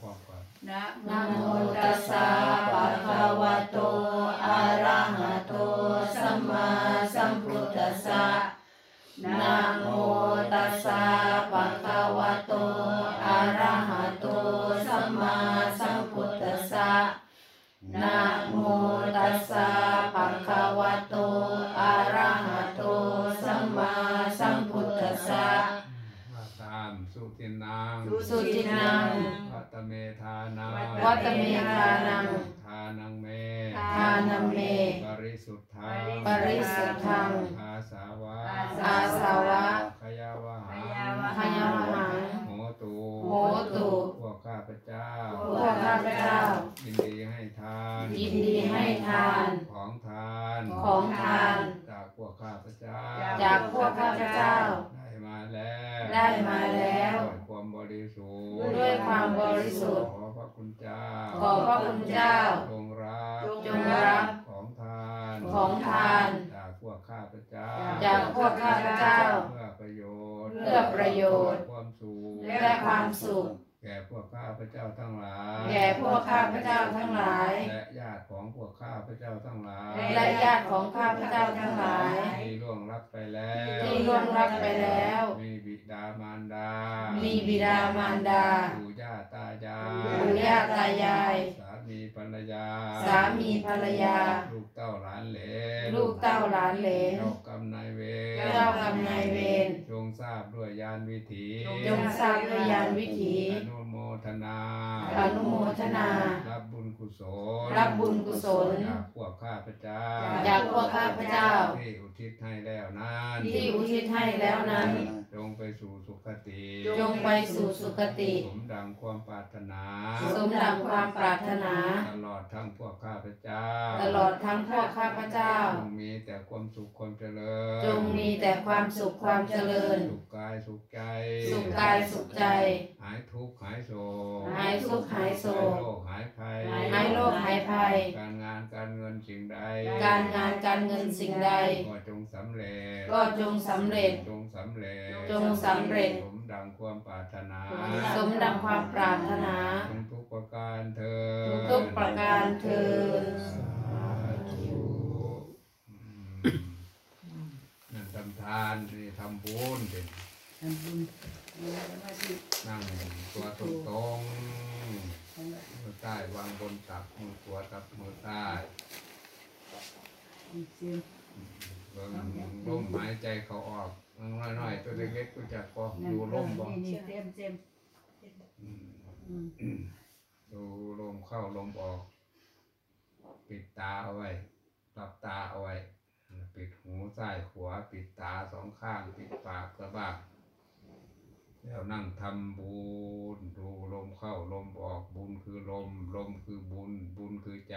พร้อมกันนะนะโมตัสสะภะคะวะโตอะระหะโตสัมมาสัมพุทธัสสะนะโมตัสสะภะคะวะโตอะระหะโตสัมมาสัมพุทธัสสะนะโมตัสสะภะคะวะโตอะระหะโตสัมมาสัมพุทธัสสะว่าตามสุตินังสุตินังวัตเมธานัง วัตเมธานังทานังเมทานัมเม ปริสุทธังปริสุทธัง อาสาวะอาสาวะขยาวะหังพยาหังโหตุโหตุพวกข้าพเจ้าพวกข้าพเจ้า ยินดีให้ทาน ยินดีให้ทาน ของทาน ของทาน จากพวกข้าพเจ้า จากพวกข้าพเจ้า ได้มาแล้ว ได้มาแล้ว ด้วยความบริสุทธิ์ ด้วยความบริสุทธิ์ ขอพระคุณเจ้า จงรับจงรับของทานของทานจากพวกข้าพเจ้าจากพวกข้าพเจ้า เพื่อประโยชน์เพื่อประโยชน์ ความสุขและความสุขแก่พวกข้าพเจ้าทั้งหลาย แก่พวกข้าพเจ้าทั้งหลาย และญาติของพวกข้าพเจ้าทั้งหลาย และญาติของข้าพเจ้าทั้งหลาย ที่ล่วงลับไปแล้ว ที่ล่วงลับไปแล้ว มีบิดามารดา มีบิดามารดาปู่ย่าตายายปู่ย่าตายาย สามีภรรยา สามีภรรยา ลูกเต้าหลานเหลนลูกเต้าหลานเหลนเจ้ากรรมนายเวรเจ้ากรรมนายเวรจงทราบด้วยยานวิถีจงทราบด้วยญาณวิถีอนุโมทนาอนุโมทนา รับบุญกุศล รับบุญกุศลจากพวกข้าพเจ้าจากพวกข้าพเจ้า ที่อุทิศให้แล้วนั้นที่อุทิศให้แล้วนั้น จงไปสู่สุคติ จงไปสู่สุคติ สมดังความปรารถนา สมดังความปรารถนา ตลอดทั้งพวกข้าพเจ้า ตลอดทั้งพวกข้าพเจ้า จงมีแต่ความสุขความเจริญ จงมีแต่ความสุขความเจริญ สุขกายสุขใจ สุขกายสุขใจ หายทุกข์หายโศก หายทุกข์หายโศก หายโรคหายภัย หายโรคหายภัย การงานการเงินสิ่งใด การงานการเงินสิ่งใด ก็จงสำเร็จ ก็จงสำเร็จ จงสำเร็จจงสำเร็จ สมดังความปรารถนา สมดังความปรารถนาจงทุกประการเธอญทุกประการเทินสาธุอืมนั่นทำทานนี่ทำบุญเป็นทำบุญมีสมาธินั่งตัวตรงตรงๆมือใต้วางบนตักมือขวาตับมือใต้เสียงเบิ่งลมหายใจเขาออก น้อยๆตัวเล็กๆก็จะก็อยู่ลมบ่นี่นี่เต็มเต็มอืมอืมดูลมเข้าลมออก ปิดตาเอาไว้หลับตาเอาไว้ ปิดหูซ้ายขวาปิดตาสองข้าง ปิดปากกระบ้างแล้วนั่งทำบุญดูลมเข้าลมออกบุญคือลม ลมคือบุญ บุญคือใจ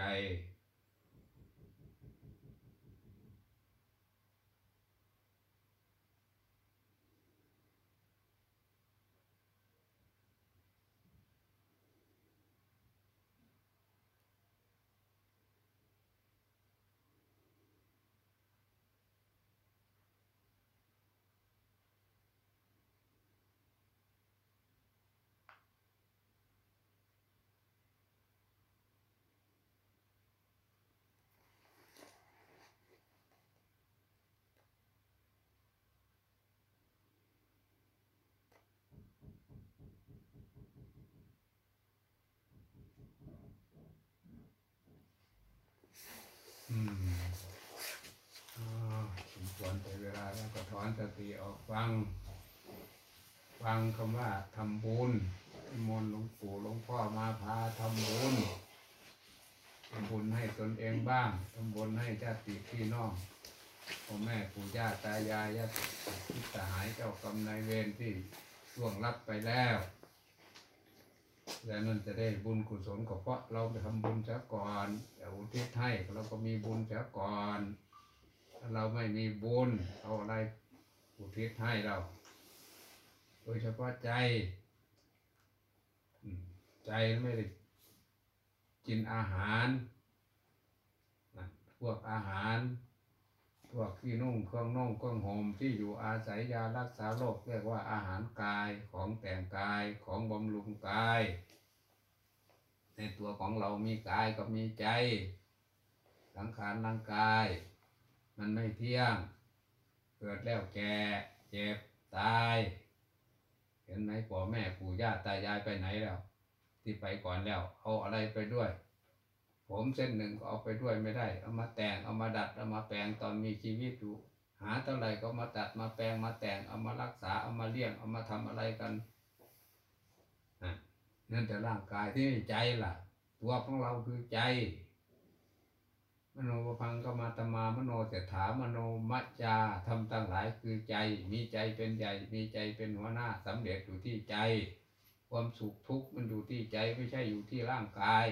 อืมอ๋อสมควรแต่เวลาแล้วก็ถ อนสติออกฟัง ฟังคำว่าทำบุญมนหลวงปู่หลวงพ่อมาพาทำบุญทำบุญให้ตนเองบ้างทำบุญให้ญาติพี่น้องพ่อแม่ปู่ย่าตายายญาติพิสหายเจ้ากรรมนายเวรที่ล่วงลับไปแล้วแล้วนั่นจะได้บุญกุศลก็เพราะเราไปทำบุญเสียก่อนแต่อุทิศให้เราก็มีบุญเสียก่อน ถ้าเราไม่มีบุญเอาอะไร อุทิศให้เรา โดยเฉพาะใจ ใจไม่ได้กินอาหารนะพวกอาหาร พวกที่นุ่งเครื่องนุ่งเครื่องห่มที่อยู่อาศัยยารักษาโรคเรียกว่าอาหารกายของแต่งกายของบำรุงกาย ในตัวของเรามีกายกับมีใจ สังขารร่างกาย มันไม่เที่ยง เกิดแล้วแก่เจ็บตาย เห็นไหมพ่อแม่ปู่ย่าตายายไปไหนแล้ว ที่ไปก่อนแล้ว เอาอะไรไปด้วย ผมเส้นหนึ่งก็เอาไปด้วยไม่ได้ เอามาแต่งเอามาดัดเอามาแปลงตอนมีชีวิตอยู่ หาเท่าไหร่ก็มาตัดมาแปลงมาแต่งเอามารักษาเอามาเลี้ยงเอามาทำอะไรกันนั่นแต่ร่างกายที่ใจล่ะ ตัวของเราคือใจ มโนปพังก็มาตมามโนเสถามโนมัจจาทำตั้งหลายคือใจ มีใจเป็นใหญ่ มีใจเป็นหัวหน้าสำเร็จอยู่ที่ใจ ความสุขทุกข์มันอยู่ที่ใจไม่ใช่อยู่ที่ร่างกาย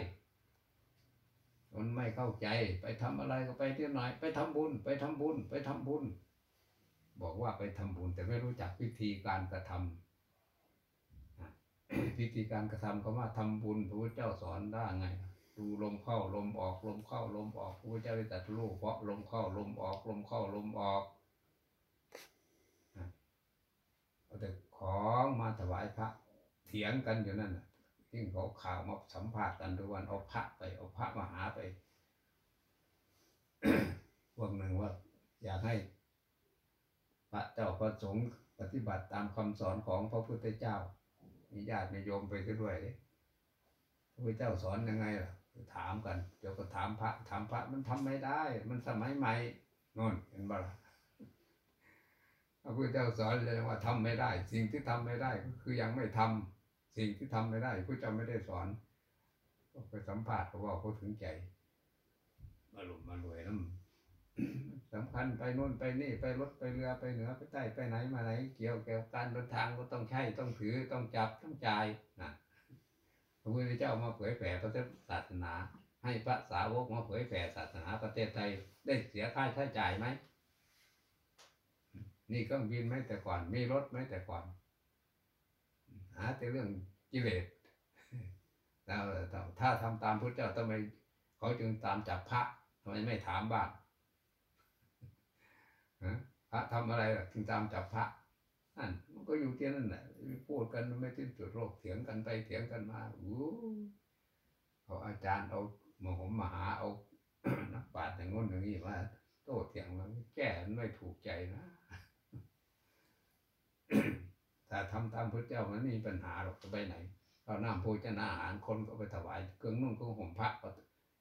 มันไม่เข้าใจไปทำอะไรก็ไปเที่ไหนไปทำบุญ ไปทำบุญ ไปทำบุญ บอกว่าไปทำบุญ แต่ไม่รู้จักวิธีการกระทำอะวิธีการกระทำคำว่าทำบุญพระพุทธเจ้าสอนได้ไง ดูลมเข้าลมออกลมเข้าลมออกพระพุทธเจ้าได้ตรัสรู้เพราะลมเข้าลมออกลมเข้าลมออกอะเอาแต่ของมาถวายพระเถียงกันอยู่นั่นน่ะที่เขาข่าวมาสัมภาษณ์กันทุกวันเอาพระไปเอาพระมาหาไปพวกหนึ่งว่า อยากให้พระเจ้าพระสงฆ์ปฏิบัติตามคำสอนของพระพุทธเจ้ามีญาติมีโยมไปด้วยเลยพระพุทธเจ้าสอนยังไงล่ะ ถามกัน เดี๋ยวก็ถามพระ ถามพระมันทำไม่ได้ มันสมัยใหม่โน่นเห็นบ่ล่ะพระพุทธเจ้าสอนเลยว่าทำไม่ได้ สิ่งที่ทำไม่ได้ก็คือยังไม่ทำสิ่งที่ทำไม่ได้พระเจ้าไม่ได้สอนไปสัมภาษณ์เขาว่าเขาถึงใจมาหลุมมารวยน้ำสำคัญไปโน่นไปนี่ไปรถไปเรือไปเหนือไปใต้ไปไหนมาไหน เกี่ยวเกับการเดินทางก็ต้องใช้ต้องถือต้องจับต้องจ่ายนะ พระพุทธเจ้ามาเผยแผ่พระศาสนา ให้พระสาวกมาเผยแผ่ศาสนาประเทศไทยได้เสียค่าใช้จ่ายไหมนี่เครื่องบินไหมแต่ก่อน มีรถไหมแต่ก่อน หาแต่เรื่องกิเลสแล้วถ้าทำตามพระเจ้าทำไมเขาจึงตามจับพระทำไมไม่ถามบ้างพระทำอะไรถึงตามจับพระ นั่นมันก็อยู่ที่นั่นแหละพูดกันไม่สิ้นสุดโลกเถียงกันไปเถียงกันมาอู้เอาอาจารย์เอามาหมมาหาเอานักปราชญ์อย่างง้นอย่างนี้มาโต้เถียงมันแก้ไม่ถูกใจนะ ถ้าทำตามพระเจ้ามันไม่มีปัญหาหรอกจะไปไหนเอาน้ำโภชนาอาหารคนก็ไปถวายเครื่องนุ่งเครื่องห่มพระก็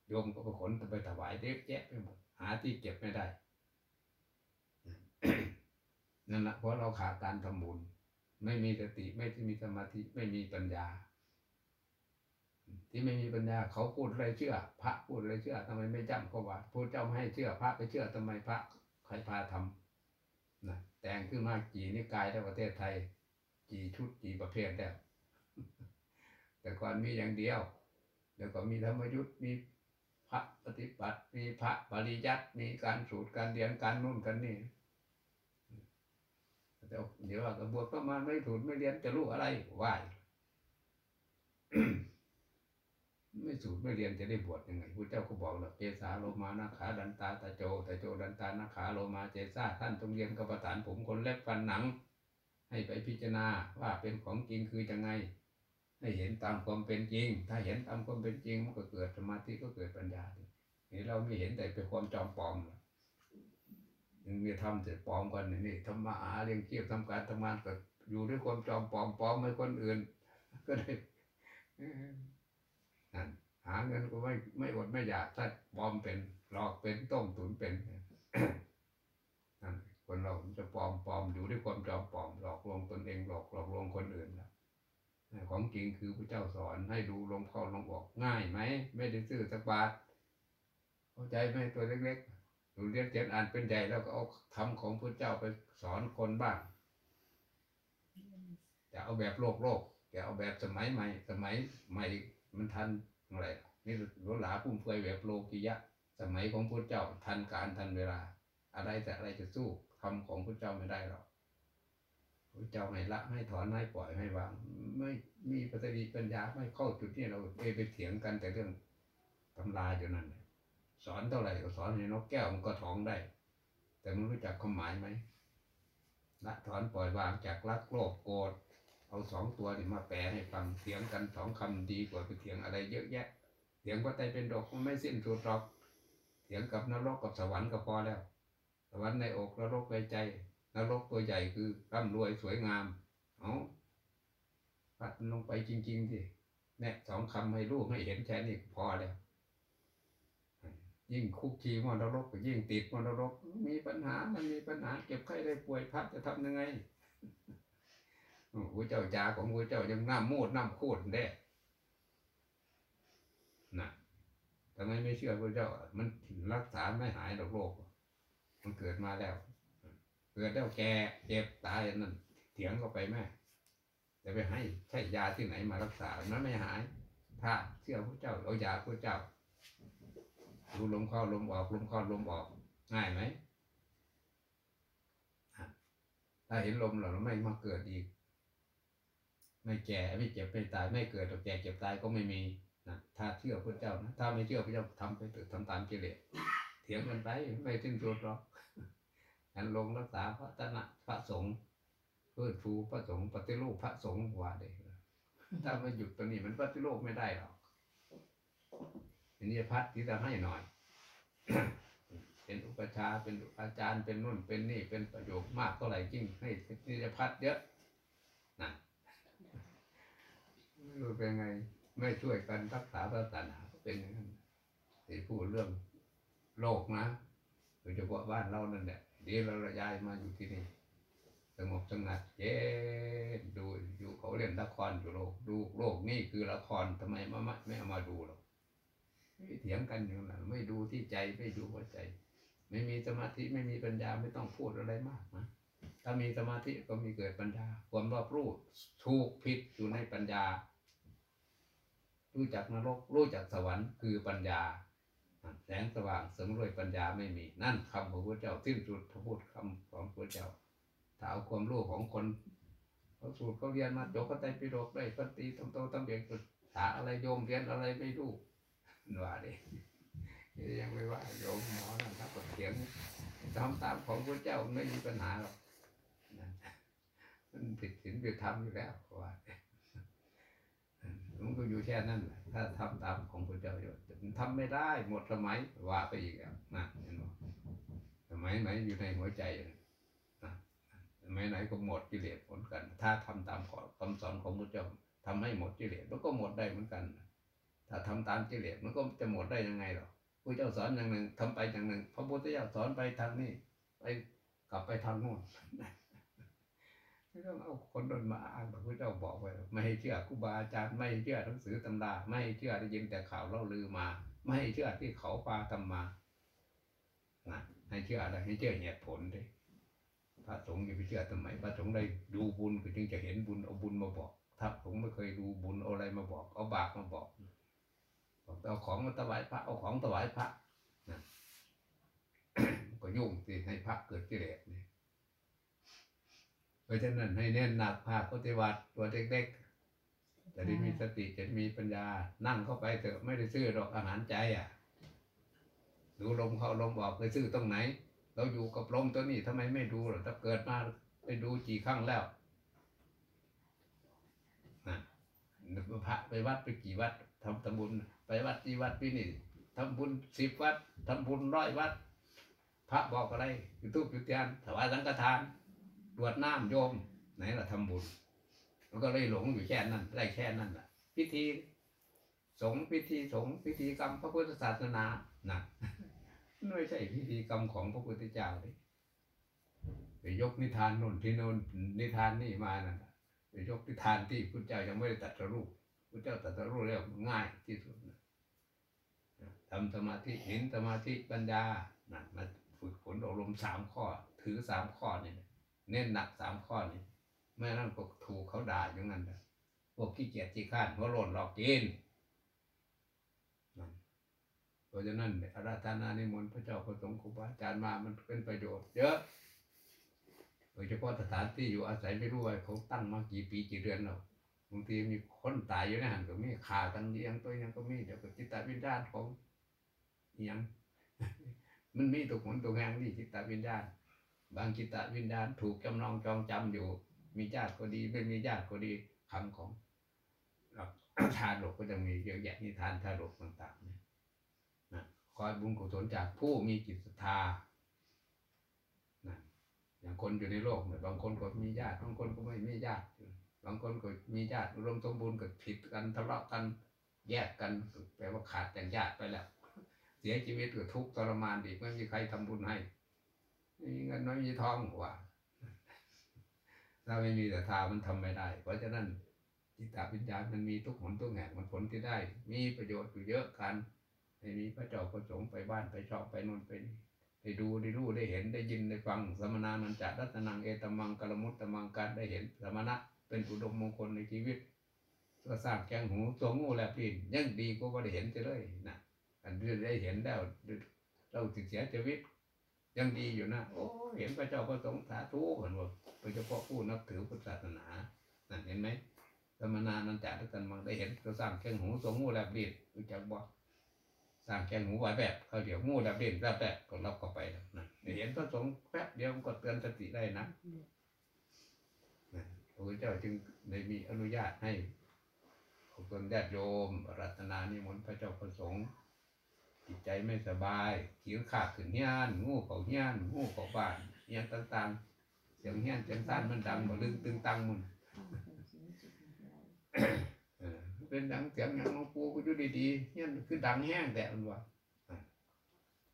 โยมก็ไปขนไปถวายเด็กแยะไปหมดหาที่เก็บไม่ได้ นั่นแหละเพราะเราขาดการทำบุญไม่มีสติไม่มีสมาธิไม่มีปัญญา ที่ไม่มีปัญญา เขาพูดอะไรเชื่อ พระพูดอะไรเชื่อทำไมไม่จำเขาว่าพระเจ้าไม่ให้เชื่อ พระไปเชื่อทำไมพระใครพาทำนะแต่งขึ้นมากี่นิกายในประเทศไทย กี่ชุดกี่ประเภทแล้วแต่ก่อนมีอย่างเดียวเดี๋ยวก็มีธรรมยุทธ์มีพระปฏิบัติ มีพระปริยัติมีการสูตรการเรียนการนู่นกันนี่ แต่เดี๋ยวว่าก็บวชก็มาไม่ถูกไม่เรียนจะรู้อะไรไหวไม่สูตรไม่เรียนจะได้บวชยังไงพระเจ้าก็บอกแล้วเกสาโลมานาขาดันตาตะโจตะโจดันตานาขาโลมาเจซาท่านจงเรียนกรรมฐานผมคนเล็บฟันหนัง ให้ไปพิจารณาว่าเป็นของจริงคือยังไง ให้เห็นตามความเป็นจริง ถ้าเห็นตามความเป็นจริงมันก็เกิดสมาธิก็เกิดปัญญานี่เราไม่เห็นแต่เป็นความจอมปลอมหรอก ยังมีทำแต่ปลอมกันนี่ทำมาหาเลี้ยงชีพทำการทำงานก็อยู่ด้วยความจอมปลอมปลอมให้คนอื่น ก็ได้นั่นหาเงินก็ไม่ไม่อดไม่อยากถ้าปลอมเป็นหลอกเป็นต้มตุ๋นเป็นนั่นคนเราจะปลอมปลอมอยู่ด้วยความจอมปลอมหลอกลวงตนเองหลอกหลอกลวงคนอื่นนะของจริงคือพระเจ้าสอนให้ดูลมเข้าลมออกง่ายไหม ไม่ได้ซื้อสักบาทเข้าใจไหมตัวเล็กๆ หนูเรียนเขียนอ่านเป็นใหญ่แล้วก็เอาคำของพระเจ้าไปสอนคนบ้างจะเอาแบบโลกโลกจะเอาแบบสมัยใหม่ สมัยใหม่มันทันอะไรนี่หลวหลาพุ่มเฟยแบบโลกิยะ สมัยของพระเจ้าทันการทันเวลา อะไรแต่อะไรจะสู้คำของพระเจ้าไม่ได้หรอกพระเจ้าให้ละให้ถอนให้ปล่อยให้วาง ไม่มีปฏิปัญญาไม่เข้าจุดที่เราเอไปเถียงกันแต่เรื่องตำราอยู่นั่น สอนเท่าไหร่ก็สอนให้นกแก้วมันก็ท้องได้ แต่มันรู้จักความหมายไหมละถอนปล่อยวางจากรักโลภโกรธเอาสองตัวนี่มาแปลให้ฟังเถียงกันสองคำดีกว่าไปเถียงอะไรเยอะแยะเถียงว่าใจเป็นดอกมันไม่สิ้นสุดหรอกเถียงกับนรกกับสวรรค์ก็พอแล้ว สวรรค์ในอกนรกในใจนรกตัวใหญ่คือร่ำรวยสวยงามเอาปัดลงไปจริงๆสิแน่สองคำให้ลูกให้เห็นแค่นี้พอแล้ว ยิ่งคุกคีมรรกยิ่งติดมรรกมีปัญหามันมีปัญหาเก็บไข้ได้ป่วยพัดจะทำยังไงโอ้เจ้าจาของพระเจ้ายังน้ำมูดน้ำคูดแด้น่ะทำไมไม่เชื่อพระเจ้า มันรักษาไม่หายหรอกโรคมันเกิดมาแล้ว เกิดแล้วแก่เจ็บตายนั่นเถียงเข้าไปแม่จะไปให้ใช้ยาที่ไหนมารักษามันไม่หาย ถ้าเชื่อพระเจ้าเอายาพระเจ้า ดูลมเข้าลมออกลมเข้าลมออก ง่ายไหมถ้าเห็นลมเราไม่มาเกิดอีก ไม่แก่ไม่เจ็บไม่ตาย ไม่เกิดแต่แก่เจ็บตายก็ไม่มีนะถ้าเชื่อพระเจ้านะถ้าไม่เชื่อพระเจ้าทำไปเถอะทำตามกิเลสเถียงกันไปไม่สิ้นสุดหรอกอันลงรักษาพระตนะพระสงฆ์เพื่อฟูพระสงฆ์ปฏิรูปพระสงฆ์ว่าเด็ถ้าไม่หยุดตัวนี้มันปฏิรูปไม่ได้หรอก ทีนี้พัดที่จะให้หน่อย เป็นอุปชาเป็นอาจารย์เป็นนู่นเป็นนี่เป็นประโยคมากเท่าไหร่ยิ่งให้นิยพัดเยอะนั่นไม่รู้เป็นไง ไม่ช่วยกันรักษาศาสนาเป็นอย่างนั้นที่พูดเรื่องโลกนะโดยเฉพาะบ้านเรานั่นแหละเดี๋ยวเราย้ายมาอยู่ที่นี่สงบสงัดเย็นดูอยู่เขาเล่นละครอยู่โลก ดูโลกนี่คือละครทำไมมาไม่ไม่เอามาดูหรอก เถียงกันอยู่นั่นไม่ดูที่ใจไม่ดูหัวใจ ไม่มีสมาธิไม่มีปัญญาไม่ต้องพูดอะไรมากนะถ้ามีสมาธิก็มีเกิดปัญญาความรอบรู้ถูกผิดอยู่ในปัญญา รู้จักนรกรู้จักสวรรค์คือปัญญาแสงสว่างเสริมด้วยปัญญาไม่มี นั่นคำของพระเจ้าสิ้นสุดพระพูดคำของพระเจ้าถ้าเอาความรู้ของคนเขาสูตรเขาเรียนมาจบก็ได้ปิฎกได้ปฏิทำโตทำเบียงจุดหาอะไรโยมเรียนอะไรไม่รู้ ว่าดิยังไม่ว่าโยมหมอนะครับก็เถียงทำตามของพระเจ้าไม่มีปัญหาหรอกมันผิดศีลผิดธรรมอยู่แล้วว่ามันก็อยู่แค่นั้นแหละถ้าทำตามของพระเจ้าอยู่ทำไม่ได้หมดสมัยว่าไปอีกแล้วนะเห็นไหมสมัยไหนอยู่ในหัวใจนะสมัยไหนก็หมดกิเลสผลกัน ถ้าทำตามขอคำสอนของพระเจ้าทำให้หมดกิเลสมันก็หมดได้เหมือนกัน ถ้าทำตามกิเลสมันก็จะหมดได้ยังไงหรอพระเจ้าสอนอย่างหนึ่งทำไปอย่างหนึ่ง พระพุทธเจ้าสอนไปทางนี้ไปกลับไปทางโน้นไม่ต้องเอาคนโดนมาอ้างพระพุทธเจ้าบอกไว้ไม่ให้เชื่อครูบาอาจารย์ไม่ให้เชื่อหนังสือตำราไม่ให้เชื่อได้ยินแต่ข่าวเล่าลือมา ไม่ให้เชื่อที่เขาพาทำมานะให้เชื่ออะไรให้เชื่อเหตุผลดิพระสงฆ์อย่าไปเชื่อทำไมพระสงฆ์ได้ดูบุญก็จึงจะเห็นบุญเอาบุญมาบอกถ้าผมไม่เคยดูบุญเอาอะไรมาบอก เอาบาปมาบอก เอาของมาถวายพระเอาของถวายพระนะก็ยุ่งสิให้พระเกิดกิเลสนี่เพราะฉะนั้นให้เน้นหนักภาคปฏิบัติตัวเด็กๆจะได้มีสติจะได้มีปัญญา นั่งเข้าไปเถอะไม่ได้ซื้อหรอกอาหารใจอะดูลมเข้าลมออกไปซื้อตรงไหน เราอยู่กับลมตัวนี้ทำไมไม่ดูหรอถ้าเกิดมาไปดูกี่ครั้งแล้วนะพระไปวัดไปกี่วัดทำทำบุญ ไปวัดกี่วัดปีนี่ทำบุญสิบวัดทำบุญร้อยวัด พระบอกอะไรยูทูบยุติยานถวายสังฆทานดวดน้ำโยมไหนล่ะทำบุญ มันก็เลยหลงอยู่แค่นั้นได้แค่นั้นแหละพิธีสงฆ์พิธีสงฆ์พิธีกรรมพระพุทธศาสนานะไม่ใช่พิธีกรรมของพระพุทธเจ้าเลยไปยกนิทานโน่นที่น่นนิทานนี่มานั่นน่ะไปยกนิทานที่พุทธเจ้ายังไม่ได้ตัดรูปพุทธเจ้าตัดรู้แล้วง่ายที่สุด ทำสมาธิเห็นสมาธิปัญญานะมาฝึกฝนอบรมสามข้อ ถือสามข้อนี่เน้นหนักสามข้อนี่ไม่นั่นก็ถูกเขาด่าอย่างนั้นนะพวกขี้เกียจขี้ข้านหัวโลนหลอกกินเพราะฉะนั้นอาราธนานิมนต์พระเจ้าพระสงฆ์ครูบาอาจารย์มามันเป็นประโยชน์เยอะโดยเฉพาะสถานที่อยู่อาศัยไม่รู้ว่าเขาตั้งมากี่ปีกี่เดือนแล้วบางทีมีคนตายอยู่ในหันก็มีขากันเลี้ยงตัวยังก็มีเดี๋ยวก็จิตตวิญญาณของ ยังมันมีตุกหนตุกแหงนี่จิตตวิญญาณ บางจิตตวิญญาณถูกจำลองจองจำอยู่ มีญาติก็ดีไม่มีญาติก็ดีคำของหลักทานโลกก็จะมีเยอะแยะนิทานทานโลกต่างๆเนี่ยนะคอยบุญกุศลจากผู้มีจิตศรัทธานะอย่างคนอยู่ในโลกเนี่ยบางคนก็มีญาติบางคนก็ไม่มีญาติบางคนก็มีญาติรวมสมบูรณ์ก็ผิดกันทะเลาะกันแยกกันแปลว่าขาดจากญาติไปแล้ว เสียชีวิตก็ทุกข์ทรมานอีกไม่มีใครทำบุญให้ไม่มีเงินไม่มีทองว่า ถ้าไม่มีศรัทธามันทำไม่ได้ เพราะฉะนั้นจิตตวิญญาณมันมีทุกหนทุกแห่งมันผลที่ได้ มีประโยชน์อยู่เยอะกันไม่มีพระเจ้าประสงค์ไปบ้านไปชอบไปนู่นไปนี่ได้ดูได้รู้ได้เห็นได้ยินได้ฟังสมณานันจัดรัตนังเอตมังกลมุตตมังการได้เห็นสมณะเป็นอุดมมงคลในชีวิตสร้างแกงหูตัวงูแลบลิ้นยังดีกว่าได้เห็นจะเลยนะ อันได้เห็นแล้วเราถึงเสียชีวิต ยังดีอยู่นะโอ้เห็นพระเจ้าประสงค์สาธุเห็นว่าโดยเฉพาะผู้นับถือพุทธศาสนานั่นเห็นไหมสมณานันจัรัตนังได้เห็นก็สร้างแกงหูตัวงูแลบลิ้นรู้จักบ่สร้างแกงหูไว้แบบเขาเดี๋ยวงูดับเด่นแบบแบบก็รับเข้าไปนะเห็นพระสงฆ์แป๊บเดียวก็เตือนสติได้นะพระเจ้าจึงได้มีอนุญาตให้ของตนญาติโยมรัตนานิมนต์พระเจ้าประสงค์ จิตใจไม่สบายขีวขาดขึ้นเฮี้ยนงูเขาเฮี้ยนงูเขาบ้านเฮี้ยนต่างๆเสียงเฮี้ยนเสียงซ่านมันดังบ่ลึงตึงตังมันเป็นดังเสียงอย่างหลวงปู่ก็อยู่ดีๆเนี่ยคือดังแห้งแต่มันว่าอะ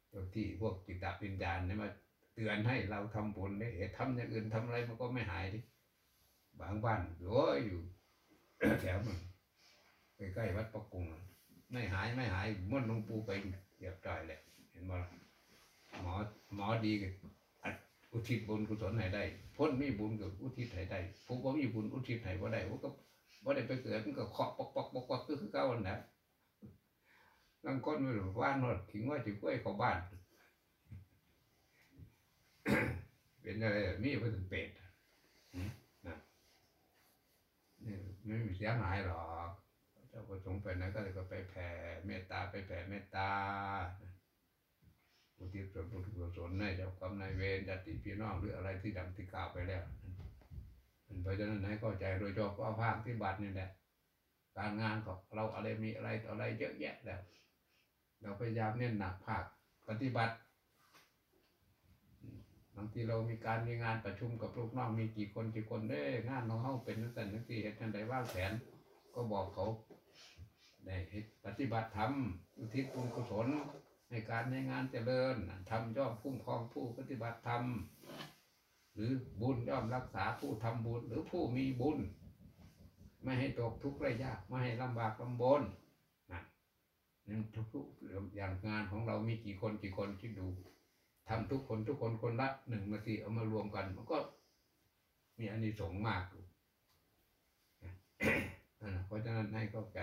เจ้าที่พวกจิตตวิญญาณเนี่ยมาเตือนให้เราทำบุญได้เห็นทำอย่างอื่นทำอะไรมันก็ไม่หายดิบางบ้านโอ้ยอยู่แถวมันใกล้ๆวัดประกุงอะ ไม่หายไม่หายม้วนหลวงปู่ไปเรียบร้อยเลยเห็นบ่ล่ะหมอหมอดีก็อัดอุทิศบุญกุศลให้ได้พ้นมีบุญกับอุทิศให้ได้ผู้บ่มีบุญอุทิศให้บ่ได้ผู้ก็บ่ได้ไปเกิดมันก็เคาะปอกปอกปอกปอกคือคือเก่านั่นแหละบางคนไม่รู้ว่านอดถึงว่าจะกล้วยเข้าบ้าน เป็นอะไรมีเพิ่นเป็ดนะนี่ไม่มีเสียหายหรอก เจ้าประสงค์ไปไหนก็เลยก็ไปแผ่เมตตาไปแผ่เมตตาอุทิศส่วนบุญกุศลให้เจ้ากรรมนายเวรญาติพี่น้องหรืออะไรที่ดังที่กล่าวไปแล้วเพราะฉะนั้นให้เข้าใจโดยเฉพาะภาคที่บัตรนี่แหละการงานของเราอะไรมีอะไรต่ออะไรเยอะแยะแล้ว เราพยายามเน้นหนักภาคปฏิบัติบางทีเรามีการมีงานประชุมกับลูกน้องมีกี่คนกี่คนเด้งานของเขาเป็นนั่นแต่นั่นสี่เหตุการใดว่าแผนก็บอกเขา ได้ปฏิบัติธรรมอุทิศบุญกุศลในการในงานเจริญทำย่อมคุ้มครองผู้ปฏิบัติธรรม หรือบุญย่อมรักษาผู้ทำบุญหรือผู้มีบุญ ไม่ให้ตกทุกข์ไรยากไม่ให้ลำบากลำบนนะนั่นทุกๆอย่างงานของเรามีกี่คนกี่คนคิดดูทำทุกคนทุกคนคนละหนึ่งนาทีเอามารวมกัน มันก็มีอานิสงส์มากอยู่นะนั่นน่ะเพราะฉะนั้นให้เข้าใจ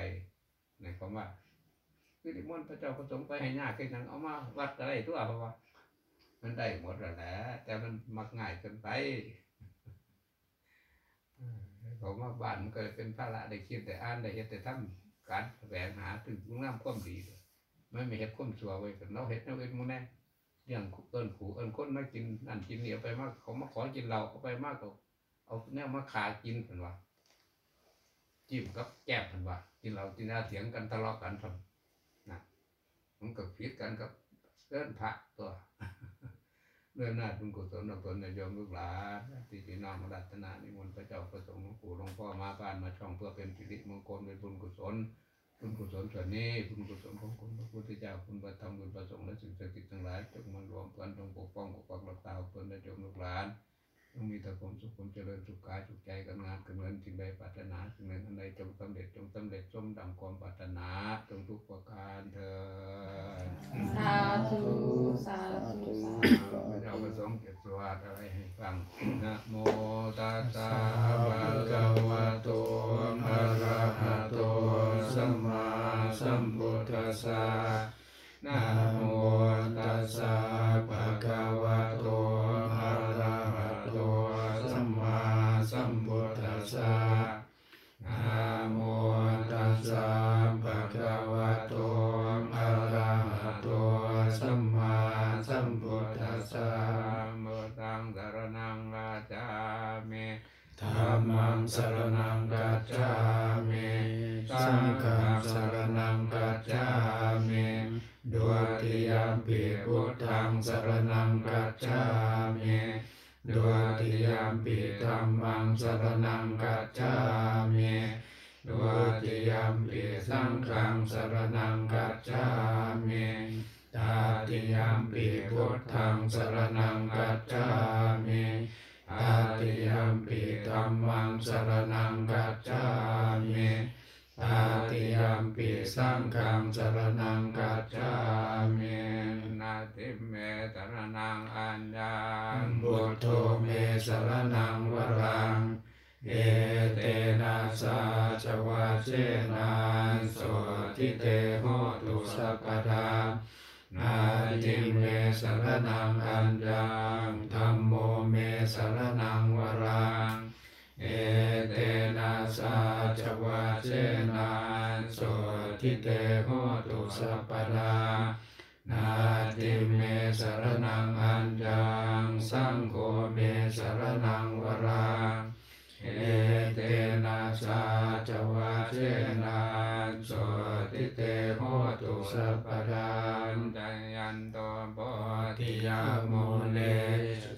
ในคำว่าคือนิมนต์พระเจ้าประสงค์ไปให้ยากแค่นั้นเอามาวัดอะไรตัวเพราะว่า มันได้หมดแล้วแหละแต่มันมักง่ายเกินไปเออเขามาบ้านมันก็เป็นภาระละได้คิดแต่อ่านได้เฮ็ดแต่ทำการแสวงหาถึงงามความดีไม่ไม่เฮ็ดความชั่วไว้กันเราเฮ็ดแนวอื่นมื้อแน่เรื่องเอิ้นขู่เอิ้นคนมากินนั่นกินเนี่เอไปมากเขามาขอกินเราเอาไปมากก็เอาแนวมาขากินเพิ่นว่า จิ้มกับแก้มเพิ่นว่ากินเรากินอาเถียงกันทะเลาะกันเพิ่นะมันก็ผิดกันกับเอิ้นพระตัวเรื่องหน้าบุญกุศลของตนในโยมลูกหลานที่พี่น้องรัตนานิมนต์พระเจ้าประสงค์หลวงปู่หลวงพ่อมาบ้านมาช่องเพื่อเป็นสิริมงคลเป็นบุญกุศลบุญกุศลส่วนนี้บุญกุศลของคุณพระพุทธเจ้าคุณพระธรรมคุณพระสงฆ์และสิ่งศักดิ์สิทธิ์ทั้งหลายจงมารวมกันจงปกป้องปกปักรักษาเพื่อนในโยมลูกหลาน จงมีแต่ความสุขความเจริญสุขกายสุขใจการงานการเงินสิ่งใดปรารถนาสิ่งใดอันใดจงสำเร็จจงสำเร็จสมดังความปรารถนาจงทุกประการเถิดสาธุสาธุสาธุเราประสงค์เก็บสวดอะไรให้ฟังนะโมตัสสะภะคะวะโตอะระหะโตสัมมาสัมพุทธัสสะนะโมตัสสะภะคะวะ สรนังกัจจามิสังฆสรนังกัจจามิดุติยัมปิพุทธังสรนังกัจจามิดุติยัมปิธรรมังสรนังกัจจามิดุติยัมปิสังฆังสรนังกัจจา เอเตนะสาจวาเจนะโสทิเตโหตุสัพพทานาจิเมสรณังอัญญังธัมโมเมสรณังวรังเอเตนะสาจวาเจนะโสทิเตโหตุสัพพทานาจิเมสรณังอัญญังสังโฆเมสรณังวรัง เอเตนะสาจวาเจนะโสติเตโหตุสัพพทานจายันโตโพธิยาโมเล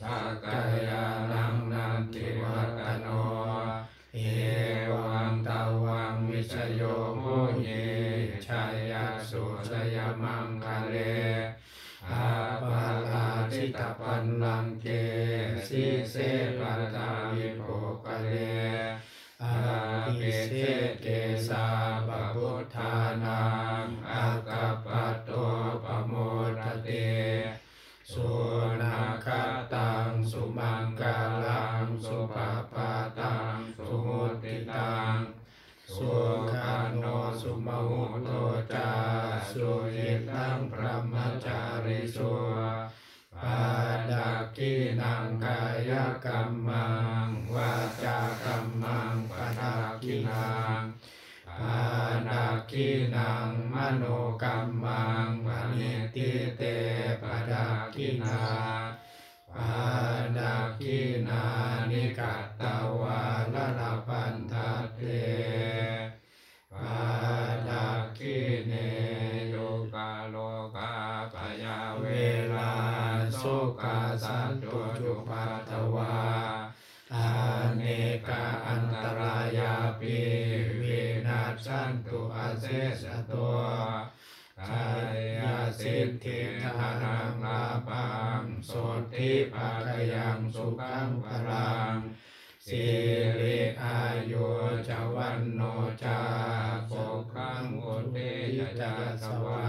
สักกายานังนันติวัตโนเอวังตาวังวิชโยโมเยชัยยสุสยมังคะเลอาปาลาจิตาปันลังเก เทเกสาปะพุทธานังอากัปโตปโมทะเตสุนาคตังสุมังกาลังสุปปาตังสุมุติตังสุขาโนสุมหุโตจาสุยิตังพระมจาริสุปาดากินังกายกรรมังวาจากรรมังปดากินังปาดากินั งมโนกรรมังปณิติเตปดากินาปาดากินานิกัตตวาลลปันทัตเต สสตัวกายสิทธิธานังลาปังโสติภาคยังสุขังพลังสิริอายุจวันโนจาปกขังอุเทยจัสวา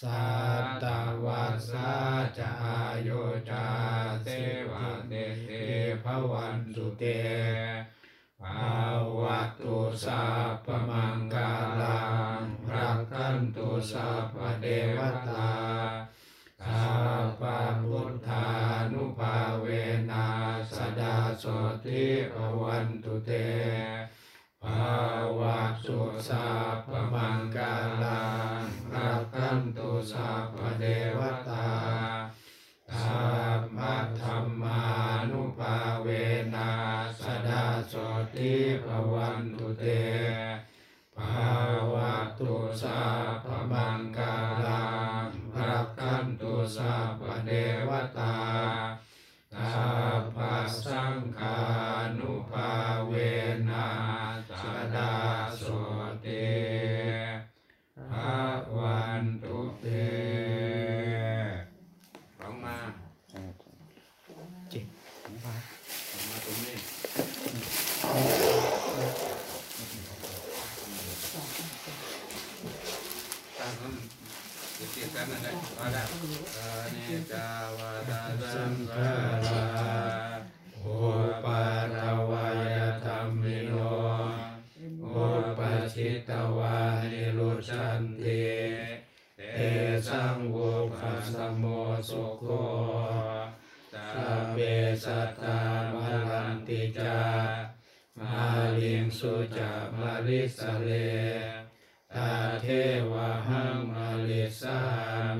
สัตตวัสสะจายุจาเทวะเตเตภวันตุเตภาวตุสัพพมังกาล สัพพเทวตาข้าพระพุทธานุภาเวนะสดาโสติภวันตุเตภาวะสุสัพมังกาลังรักขันตุสัพพเทวตาสัพพะธรรมานุภาเวนะสดาโสติภวันตุเตภาวะตุสัพ สัพพะสัง ติจามาลิงสุจามาลิสเลตาเทวะหังมาลิสา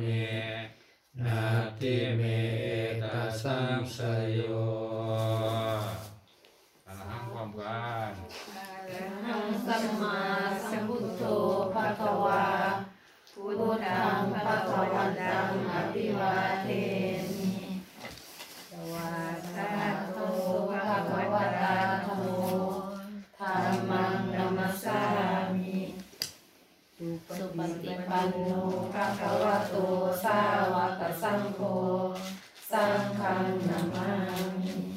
มีนาทิเมตาสังสยโยอาหังความกันหังสัมมาสัมพุทโธภะคะวาพุทธังภะคะวันตังอภิวาเทมิวา สุปฏิปันโนภะคะวะโตสาวกสังโฆ สังฆังนามา